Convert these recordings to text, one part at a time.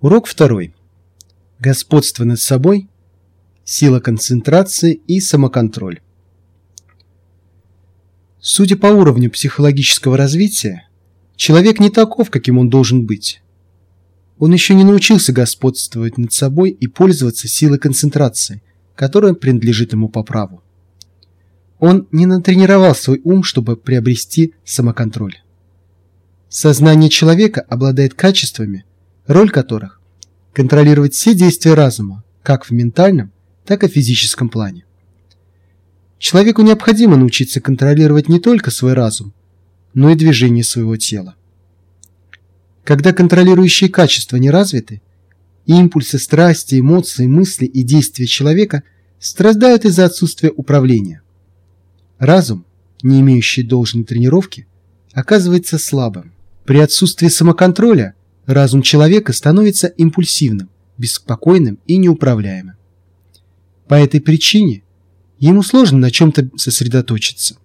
Урок второй. Господство над собой, сила концентрации и самоконтроль. Судя по уровню психологического развития, человек не таков, каким он должен быть. Он еще не научился господствовать над собой и пользоваться силой концентрации, которая принадлежит ему по праву. Он не натренировал свой ум, чтобы приобрести самоконтроль. Сознание человека обладает качествами, роль которых – контролировать все действия разума, как в ментальном, так и в физическом плане. Человеку необходимо научиться контролировать не только свой разум, но и движение своего тела. Когда контролирующие качества не развиты, импульсы, страсти, эмоции, мысли и действия человека страдают из-за отсутствия управления. Разум, не имеющий должной тренировки, оказывается слабым. При отсутствии самоконтроля разум человека становится импульсивным, беспокойным и неуправляемым. По этой причине ему сложно на чем-то сосредоточиться.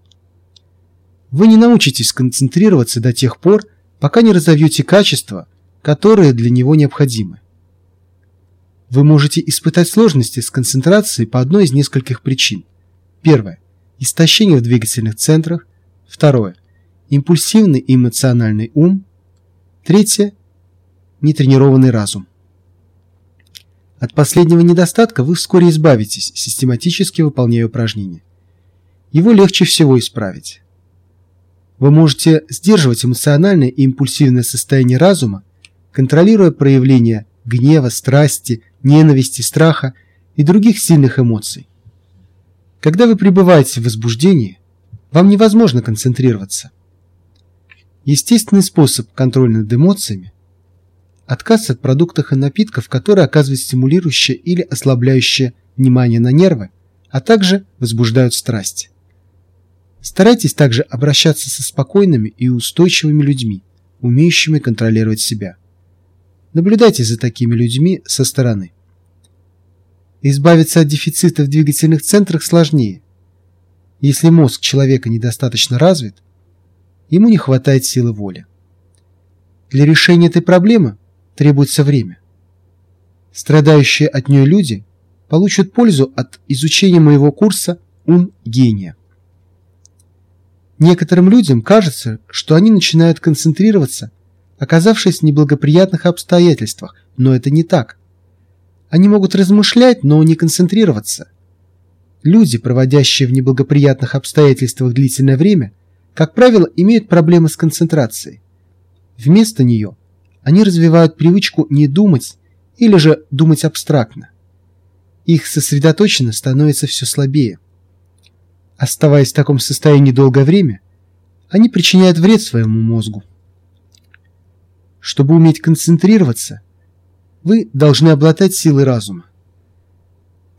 Вы не научитесь концентрироваться до тех пор, пока не разовьете качества, которые для него необходимы. Вы можете испытать сложности с концентрацией по одной из нескольких причин. Первое – истощение в двигательных центрах. Второе – импульсивный эмоциональный ум. Третье нетренированный разум. От последнего недостатка вы вскоре избавитесь, систематически выполняя упражнения. Его легче всего исправить. Вы можете сдерживать эмоциональное и импульсивное состояние разума, контролируя проявления гнева, страсти, ненависти, страха и других сильных эмоций. Когда вы пребываете в возбуждении, вам невозможно концентрироваться. Естественный способ контроля над эмоциями Отказ от продуктов и напитков, которые оказывают стимулирующее или ослабляющее внимание на нервы, а также возбуждают страсть. Старайтесь также обращаться со спокойными и устойчивыми людьми, умеющими контролировать себя. Наблюдайте за такими людьми со стороны. Избавиться от дефицита в двигательных центрах сложнее. Если мозг человека недостаточно развит, ему не хватает силы воли. Для решения этой проблемы требуется время. Страдающие от нее люди получат пользу от изучения моего курса «Ум гения». Некоторым людям кажется, что они начинают концентрироваться, оказавшись в неблагоприятных обстоятельствах, но это не так. Они могут размышлять, но не концентрироваться. Люди, проводящие в неблагоприятных обстоятельствах длительное время, как правило, имеют проблемы с концентрацией. Вместо нее – они развивают привычку не думать или же думать абстрактно. Их сосредоточенность становится все слабее. Оставаясь в таком состоянии долгое время, они причиняют вред своему мозгу. Чтобы уметь концентрироваться, вы должны обладать силой разума.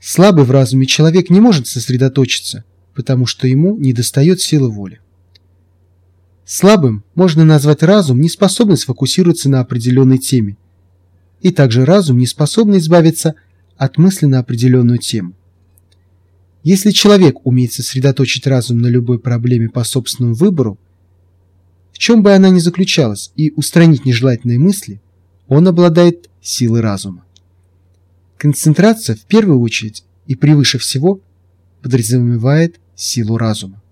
Слабый в разуме человек не может сосредоточиться, потому что ему недостает силы воли. Слабым можно назвать разум, не способный сфокусироваться на определенной теме, и также разум, не способный избавиться от мысли на определенную тему. Если человек умеет сосредоточить разум на любой проблеме по собственному выбору, в чем бы она ни заключалась, и устранить нежелательные мысли, он обладает силой разума. Концентрация в первую очередь и превыше всего подразумевает силу разума.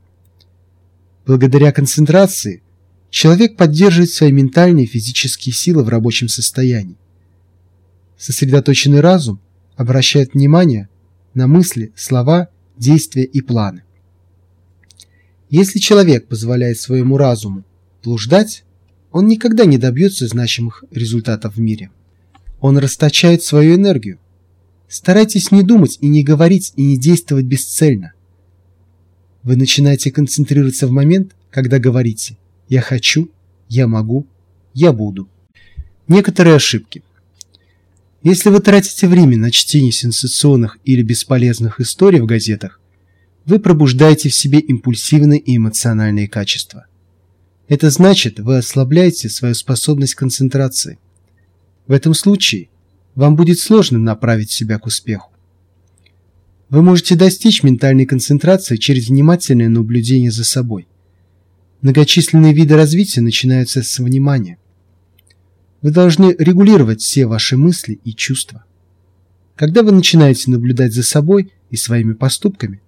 Благодаря концентрации человек поддерживает свои ментальные и физические силы в рабочем состоянии. Сосредоточенный разум обращает внимание на мысли, слова, действия и планы. Если человек позволяет своему разуму блуждать, он никогда не добьется значимых результатов в мире. Он расточает свою энергию. Старайтесь не думать и не говорить и не действовать бесцельно. Вы начинаете концентрироваться в момент, когда говорите «я хочу», «я могу», «я буду». Некоторые ошибки. Если вы тратите время на чтение сенсационных или бесполезных историй в газетах, вы пробуждаете в себе импульсивные и эмоциональные качества. Это значит, вы ослабляете свою способность концентрации. В этом случае вам будет сложно направить себя к успеху. Вы можете достичь ментальной концентрации через внимательное наблюдение за собой. Многочисленные виды развития начинаются с внимания. Вы должны регулировать все ваши мысли и чувства. Когда вы начинаете наблюдать за собой и своими поступками,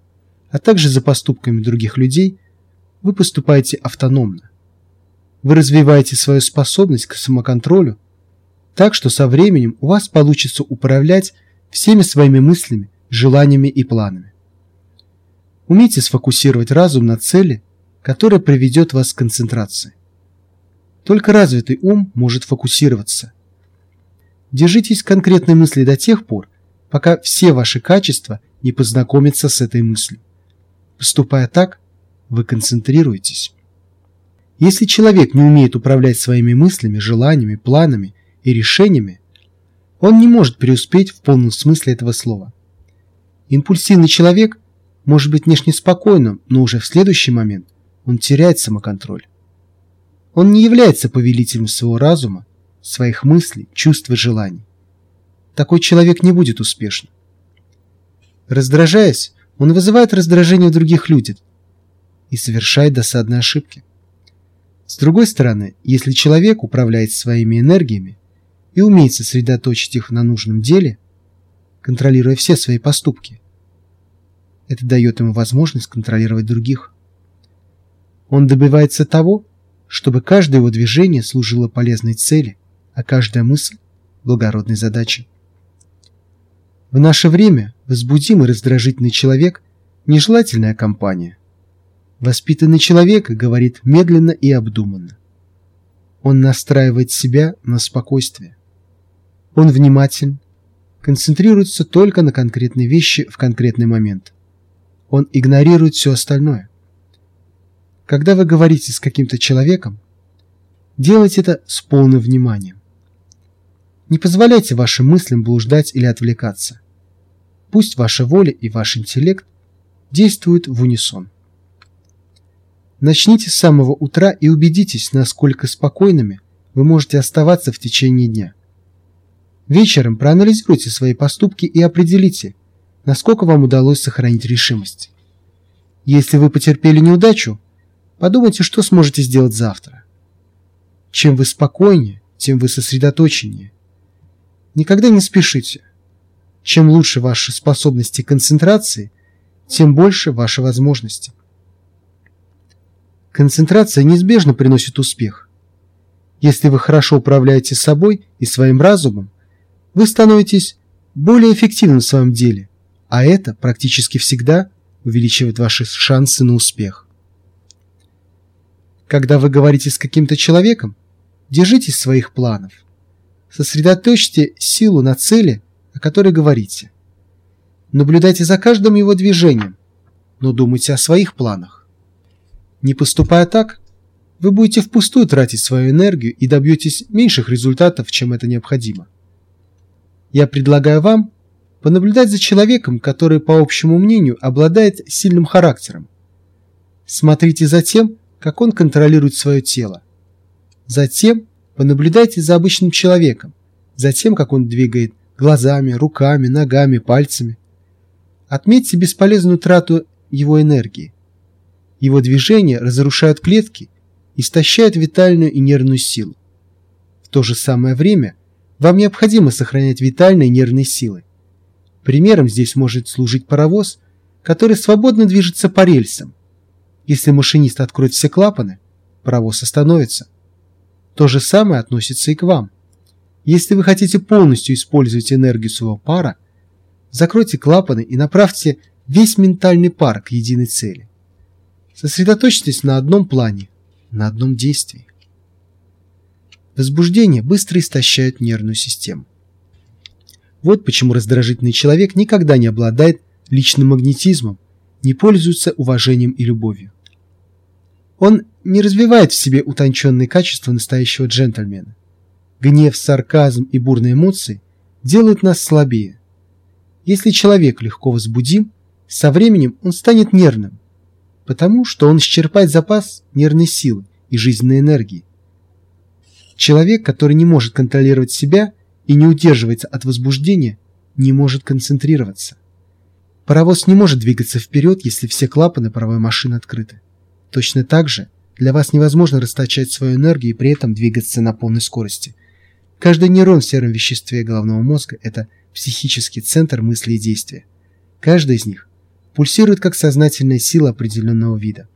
а также за поступками других людей, вы поступаете автономно. Вы развиваете свою способность к самоконтролю так, что со временем у вас получится управлять всеми своими мыслями, желаниями и планами. Умейте сфокусировать разум на цели, которая приведет вас к концентрации. Только развитый ум может фокусироваться. Держитесь конкретной мысли до тех пор, пока все ваши качества не познакомятся с этой мыслью. Поступая так, вы концентрируетесь. Если человек не умеет управлять своими мыслями, желаниями, планами и решениями, он не может преуспеть в полном смысле этого слова. Импульсивный человек может быть внешне спокойным, но уже в следующий момент он теряет самоконтроль. Он не является повелителем своего разума, своих мыслей, чувств и желаний. Такой человек не будет успешным. Раздражаясь, он вызывает раздражение в других людях и совершает досадные ошибки. С другой стороны, если человек управляет своими энергиями и умеет сосредоточить их на нужном деле, контролируя все свои поступки, это дает ему возможность контролировать других. Он добивается того, чтобы каждое его движение служило полезной цели, а каждая мысль – благородной задаче. В наше время возбудимый раздражительный человек – нежелательная компания. Воспитанный человек говорит медленно и обдуманно. Он настраивает себя на спокойствие. Он внимателен, концентрируется только на конкретной вещи в конкретный момент. Он игнорирует все остальное. Когда вы говорите с каким-то человеком, делайте это с полным вниманием. Не позволяйте вашим мыслям блуждать или отвлекаться. Пусть ваша воля и ваш интеллект действуют в унисон. Начните с самого утра и убедитесь, насколько спокойными вы можете оставаться в течение дня. Вечером проанализируйте свои поступки и определите, насколько вам удалось сохранить решимость. Если вы потерпели неудачу, подумайте, что сможете сделать завтра. Чем вы спокойнее, тем вы сосредоточеннее. Никогда не спешите. Чем лучше ваши способности концентрации, тем больше ваши возможности. Концентрация неизбежно приносит успех. Если вы хорошо управляете собой и своим разумом, вы становитесь более эффективным в своем деле, а это практически всегда увеличивает ваши шансы на успех. Когда вы говорите с каким-то человеком, держитесь своих планов – Сосредоточьте силу на цели, о которой говорите. Наблюдайте за каждым его движением, но думайте о своих планах. Не поступая так, вы будете впустую тратить свою энергию и добьетесь меньших результатов, чем это необходимо. Я предлагаю вам понаблюдать за человеком, который, по общему мнению, обладает сильным характером. Смотрите за тем, как он контролирует свое тело. Затем Понаблюдайте за обычным человеком, за тем, как он двигает глазами, руками, ногами, пальцами. Отметьте бесполезную трату его энергии. Его движения разрушают клетки, истощают витальную и нервную силу. В то же самое время вам необходимо сохранять витальные нервные силы. Примером здесь может служить паровоз, который свободно движется по рельсам. Если машинист откроет все клапаны, паровоз остановится. То же самое относится и к вам. Если вы хотите полностью использовать энергию своего пара, закройте клапаны и направьте весь ментальный пар к единой цели. Сосредоточьтесь на одном плане, на одном действии. Возбуждение быстро истощает нервную систему. Вот почему раздражительный человек никогда не обладает личным магнетизмом, не пользуется уважением и любовью. Он не развивает в себе утонченные качества настоящего джентльмена. Гнев, сарказм и бурные эмоции делают нас слабее. Если человек легко возбудим, со временем он станет нервным, потому что он исчерпает запас нервной силы и жизненной энергии. Человек, который не может контролировать себя и не удерживается от возбуждения, не может концентрироваться. Паровоз не может двигаться вперед, если все клапаны паровой машины открыты. Точно так же для вас невозможно расточать свою энергию и при этом двигаться на полной скорости. Каждый нейрон в сером веществе головного мозга – это психический центр мысли и действия. Каждый из них пульсирует как сознательная сила определенного вида.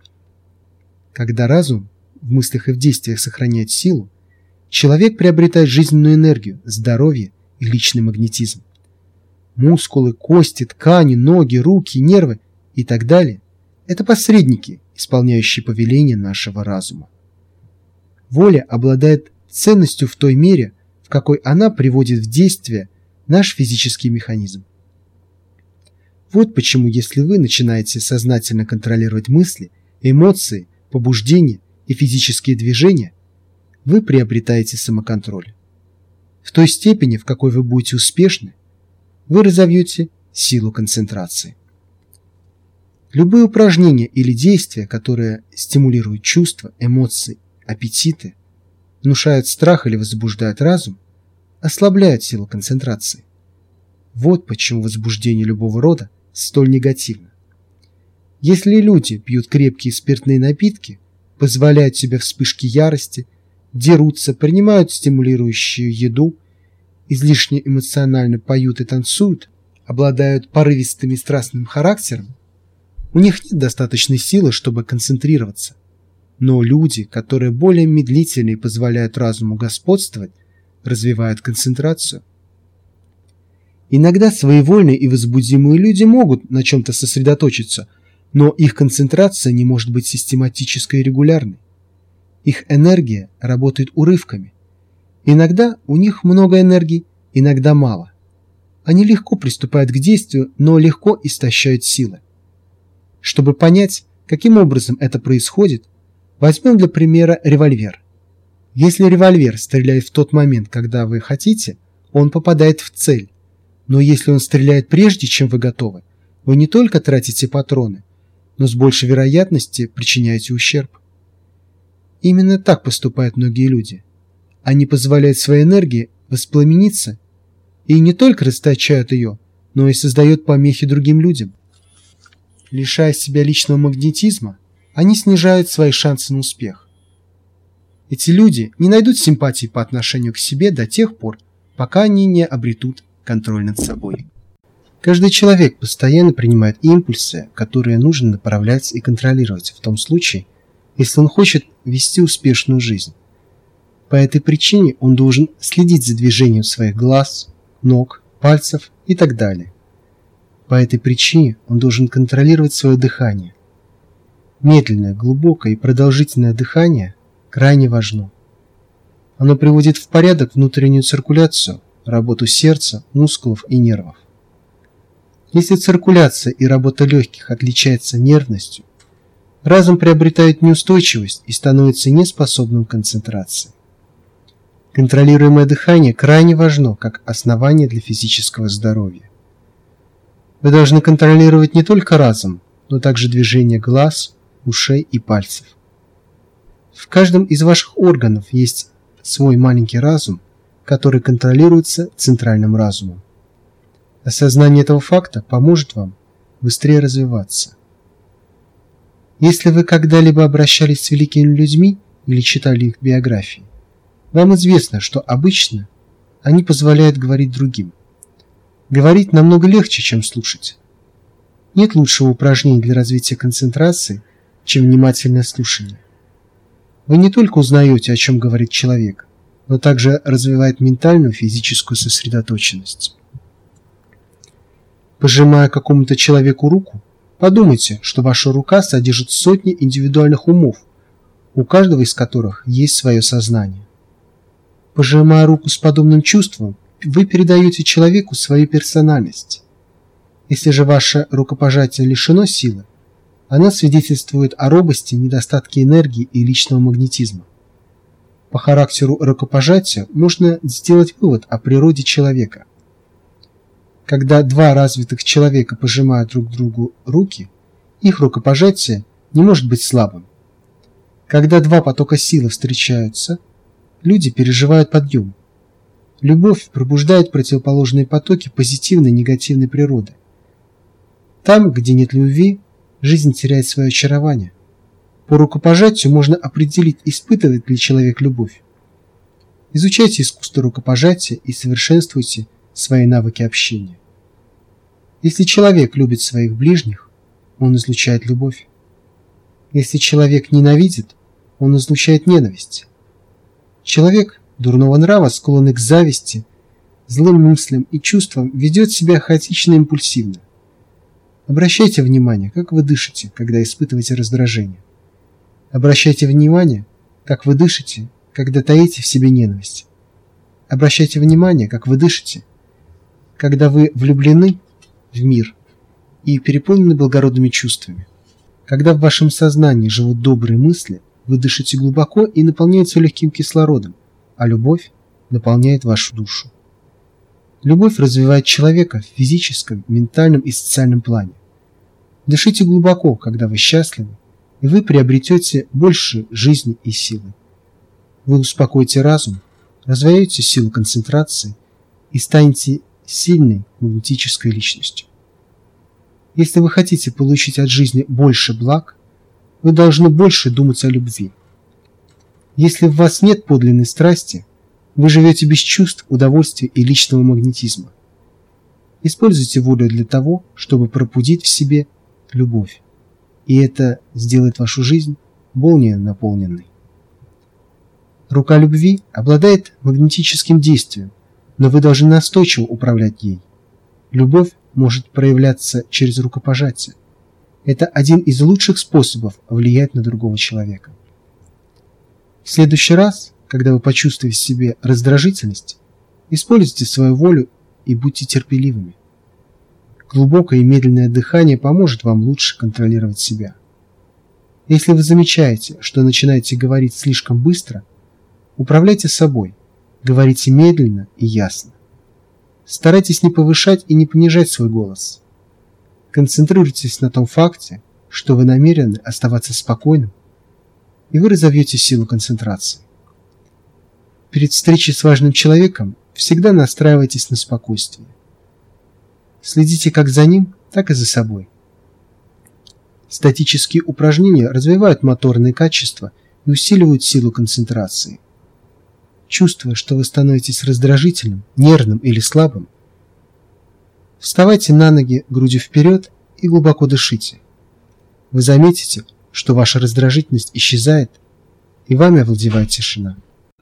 Когда разум в мыслях и в действиях сохраняет силу, человек приобретает жизненную энергию, здоровье и личный магнетизм. Мускулы, кости, ткани, ноги, руки, нервы и так далее – это посредники, исполняющие повеления нашего разума. Воля обладает ценностью в той мере, в какой она приводит в действие наш физический механизм. Вот почему, если вы начинаете сознательно контролировать мысли, эмоции, побуждения и физические движения, вы приобретаете самоконтроль. В той степени, в какой вы будете успешны, вы разовьете силу концентрации. Любые упражнения или действия, которые стимулируют чувства, эмоции, аппетиты, внушают страх или возбуждают разум, ослабляют силу концентрации. Вот почему возбуждение любого рода столь негативно. Если люди пьют крепкие спиртные напитки, позволяют себе вспышки ярости, дерутся, принимают стимулирующую еду, излишне эмоционально поют и танцуют, обладают порывистым и страстным характером, у них нет достаточной силы, чтобы концентрироваться. Но люди, которые более медлительны и позволяют разуму господствовать, развивают концентрацию. Иногда своевольные и возбудимые люди могут на чем-то сосредоточиться, но их концентрация не может быть систематической и регулярной. Их энергия работает урывками. Иногда у них много энергии, иногда мало. Они легко приступают к действию, но легко истощают силы. Чтобы понять, каким образом это происходит, возьмем для примера револьвер. Если револьвер стреляет в тот момент, когда вы хотите, он попадает в цель. Но если он стреляет прежде, чем вы готовы, вы не только тратите патроны, но с большей вероятностью причиняете ущерб. Именно так поступают многие люди. Они позволяют своей энергии воспламениться и не только расточают ее, но и создают помехи другим людям. Лишая себя личного магнетизма, они снижают свои шансы на успех. Эти люди не найдут симпатии по отношению к себе до тех пор, пока они не обретут контроль над собой. Каждый человек постоянно принимает импульсы, которые нужно направлять и контролировать в том случае, если он хочет вести успешную жизнь. По этой причине он должен следить за движением своих глаз, ног, пальцев и так далее. По этой причине он должен контролировать свое дыхание. Медленное, глубокое и продолжительное дыхание крайне важно. Оно приводит в порядок внутреннюю циркуляцию, работу сердца, мускулов и нервов. Если циркуляция и работа легких отличается нервностью, разум приобретает неустойчивость и становится неспособным к концентрации. Контролируемое дыхание крайне важно как основание для физического здоровья. Вы должны контролировать не только разум, но также движение глаз, ушей и пальцев. В каждом из ваших органов есть свой маленький разум, который контролируется центральным разумом. Осознание этого факта поможет вам быстрее развиваться. Если вы когда-либо обращались с великими людьми или читали их биографии, вам известно, что обычно они позволяют говорить другим. Говорить намного легче, чем слушать. Нет лучшего упражнения для развития концентрации, чем внимательное слушание. Вы не только узнаете, о чем говорит человек, но также развивает ментальную физическую сосредоточенность. Пожимая какому-то человеку руку, подумайте, что ваша рука содержит сотни индивидуальных умов, у каждого из которых есть свое сознание. Пожимая руку с подобным чувством, вы передаете человеку свою персональность. Если же ваше рукопожатие лишено силы, она свидетельствует о робости, недостатке энергии и личного магнетизма. По характеру рукопожатия можно сделать вывод о природе человека. Когда два развитых человека пожимают друг другу руки, их рукопожатие не может быть слабым. Когда два потока силы встречаются, люди переживают подъем. Любовь пробуждает противоположные потоки позитивной и негативной природы. Там, где нет любви, жизнь теряет свое очарование. По рукопожатию можно определить, испытывает ли человек любовь. Изучайте искусство рукопожатия и совершенствуйте свои навыки общения. Если человек любит своих ближних, он излучает любовь. Если человек ненавидит, он излучает ненависть. Человек дурного нрава, склонный к зависти, злым мыслям и чувствам, ведет себя хаотично импульсивно. Обращайте внимание, как вы дышите, когда испытываете раздражение. Обращайте внимание, как вы дышите, когда таите в себе ненависть. Обращайте внимание, как вы дышите, когда вы влюблены в мир и переполнены благородными чувствами. Когда в вашем сознании живут добрые мысли, вы дышите глубоко и наполняете легким кислородом, а любовь наполняет вашу душу. Любовь развивает человека в физическом, ментальном и социальном плане. Дышите глубоко, когда вы счастливы, и вы приобретете больше жизни и силы. Вы успокоите разум, развяете силу концентрации и станете сильной магнетической личностью. Если вы хотите получить от жизни больше благ, вы должны больше думать о любви. Если в вас нет подлинной страсти, вы живете без чувств, удовольствия и личного магнетизма. Используйте волю для того, чтобы пробудить в себе любовь, и это сделает вашу жизнь более наполненной. Рука любви обладает магнетическим действием, но вы должны настойчиво управлять ей. Любовь может проявляться через рукопожатие. Это один из лучших способов влиять на другого человека. В следующий раз, когда вы почувствуете в себе раздражительность, используйте свою волю и будьте терпеливыми. Глубокое и медленное дыхание поможет вам лучше контролировать себя. Если вы замечаете, что начинаете говорить слишком быстро – Управляйте собой, говорите медленно и ясно. Старайтесь не повышать и не понижать свой голос. Концентрируйтесь на том факте, что вы намерены оставаться спокойным, и вы разовьете силу концентрации. Перед встречей с важным человеком всегда настраивайтесь на спокойствие. Следите как за ним, так и за собой. Статические упражнения развивают моторные качества и усиливают силу концентрации чувствуя, что вы становитесь раздражительным, нервным или слабым, вставайте на ноги грудью вперед и глубоко дышите. Вы заметите, что ваша раздражительность исчезает, и вами овладевает тишина.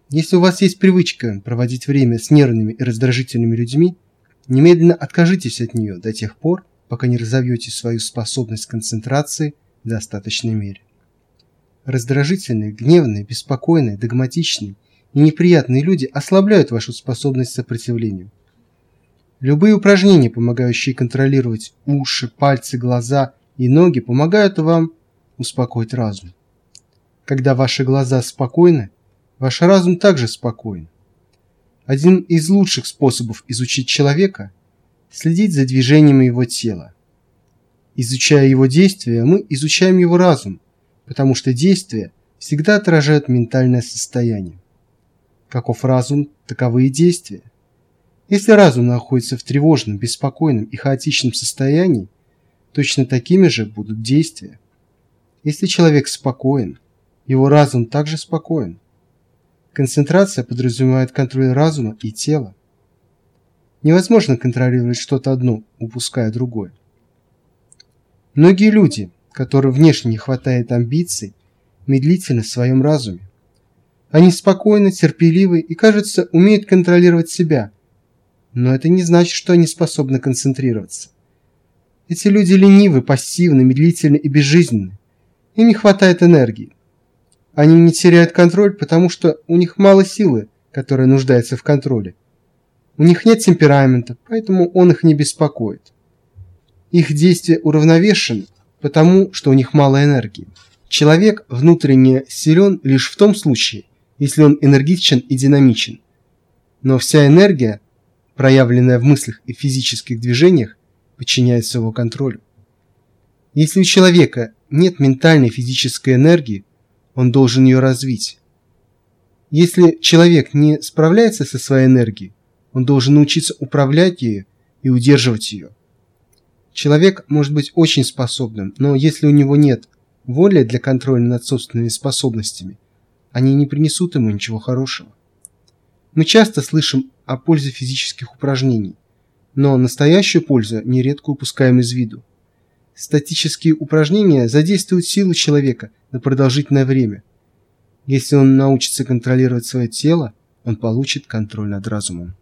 Если у вас есть привычка проводить время с нервными и раздражительными людьми, немедленно откажитесь от нее до тех пор, пока не разовьете свою способность концентрации в достаточной мере. Раздражительные, гневные, беспокойные, догматичные – и неприятные люди ослабляют вашу способность к сопротивлению. Любые упражнения, помогающие контролировать уши, пальцы, глаза и ноги, помогают вам успокоить разум. Когда ваши глаза спокойны, ваш разум также спокоен. Один из лучших способов изучить человека – следить за движениями его тела. Изучая его действия, мы изучаем его разум, потому что действия всегда отражают ментальное состояние. Каков разум, таковы и действия. Если разум находится в тревожном, беспокойном и хаотичном состоянии, точно такими же будут действия. Если человек спокоен, его разум также спокоен. Концентрация подразумевает контроль разума и тела. Невозможно контролировать что-то одно, упуская другое. Многие люди, которым внешне не хватает амбиций, медлительны в своем разуме. Они спокойны, терпеливы и, кажется, умеют контролировать себя. Но это не значит, что они способны концентрироваться. Эти люди ленивы, пассивны, медлительны и безжизненны. Им не хватает энергии. Они не теряют контроль, потому что у них мало силы, которая нуждается в контроле. У них нет темперамента, поэтому он их не беспокоит. Их действия уравновешены, потому что у них мало энергии. Человек внутренне силен лишь в том случае, если он энергичен и динамичен. Но вся энергия, проявленная в мыслях и физических движениях, подчиняется его контролю. Если у человека нет ментальной физической энергии, он должен ее развить. Если человек не справляется со своей энергией, он должен научиться управлять ею и удерживать ее. Человек может быть очень способным, но если у него нет воли для контроля над собственными способностями – они не принесут ему ничего хорошего. Мы часто слышим о пользе физических упражнений, но настоящую пользу нередко упускаем из виду. Статические упражнения задействуют силу человека на продолжительное время. Если он научится контролировать свое тело, он получит контроль над разумом.